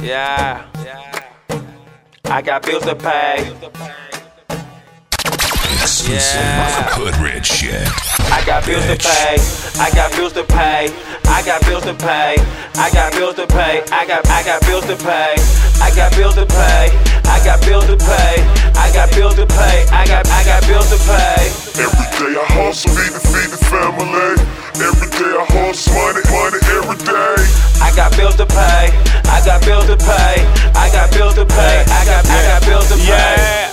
Yeah. I got bills to pay. Yeah. Hood Rich shit. I got bills to pay. I got bills to pay. I got bills to pay. I got bills to pay. I got I got bills to pay. I got bills to pay. I got bills to pay. I got bills to pay. I got I got bills bills to pay. I got bills to pay. I got bills to pay. I got I got bills to pay. Yeah.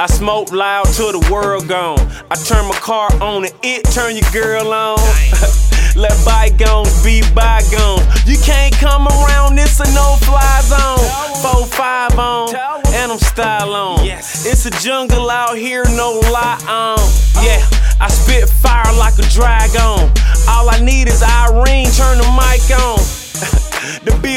I smoke loud till the world gone. I turn my car on and it turn your girl on. Let bygones be bygones. You can't come around it's a no fly zone. Four five on, and I'm style on. It's a jungle out here, no lie on. Yeah, I spit fire like a dragon. All I need is Irene, turn the mic on. The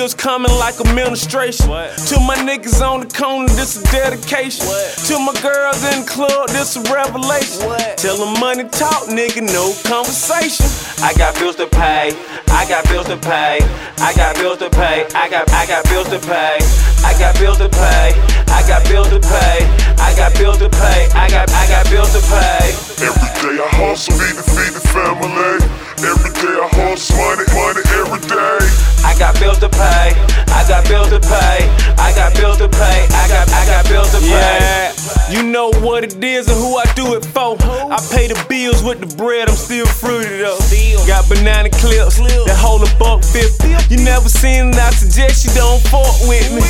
bills coming like administration. To my niggas on the corner, this a dedication. To my girls in the club, this a revelation. Tell them money talk, nigga, no conversation. I got bills to pay. I got bills to pay. I got bills to pay. I got I got bills to pay. I got bills to pay. I got bills to pay. I got bills to pay. I got I got bills to pay. Every day I hustle, feed the feed the family. Every day I hustle, money, money every day. I got bills to pay. I got bills to pay. I got bills to pay. I got I got bills to pay. Yeah, you know what it is and who I do it for. I pay the bills with the bread, I'm still fruity though. Got banana clips that hold a buck fifty. You never seen it, I suggest you don't fuck with me.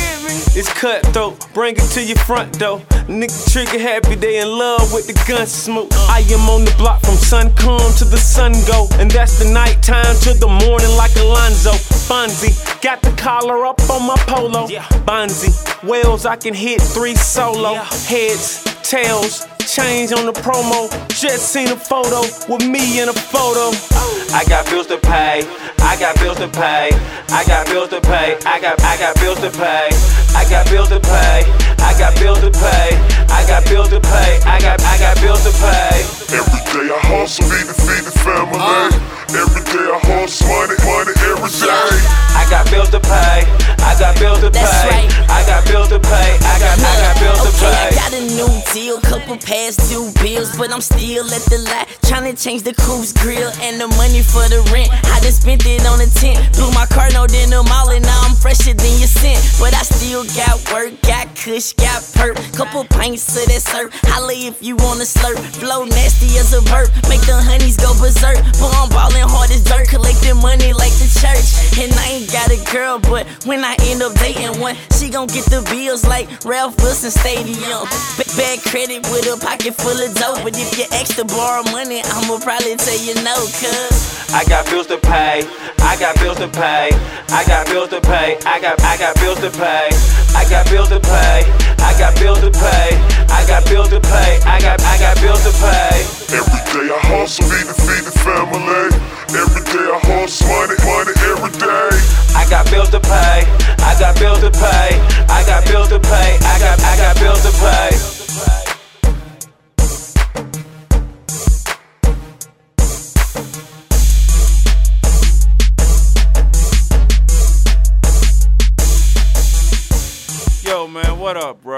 It's cutthroat, bring it to your front door. Nigga trigger happy, they in love with the gun smoke. I am on the block from sun come to the sun go. And that's the nighttime to the morning like Alonzo. Fonzie, got the collar up on my polo. Bonzi, Wells, I can hit three solo. Heads, tails, change on the promo. Just seen a photo with me in a photo. Oh. I got bills to pay. I got bills to pay. I got bills to pay. I got I got bills to pay. I got bills to pay. I got bills to pay. I got bills to pay. I got I got bills to pay. Every day I hustle, feed the feed the family. Every day I hustle, money, money every day. I got bills to pay. I got bills to pay. I got bills to pay. New deal, couple past due bills, but I'm still at the lot trying to change the cruise grill and the money for the rent. I done spent it on a tent, blew my car no in the mall, and now I'm fresher than your scent. But I still got work, got kush, got perk, couple pints of that surf. Holla if you wanna slurp, flow nasty as a burp, make the honeys go berserk. But I'm ballin' hard as dirt, collecting money like the church. And I ain't got a girl, but when I end up dating one, she gon' get the bills like Ralph Wilson Stadium. Bad credit with a pocket full of dope, but if you ask to borrow money, I'ma probably tell you no, cuz. I got bills to pay. I got bills to pay. I got bills to pay. I got I got bills to pay. I got bills to pay. I got bills to pay. I got bills to pay. I got I got bills bills to pay. I got bills to pay. I got bills to pay. I got I got bills to pay. Yo, man, what up, bro?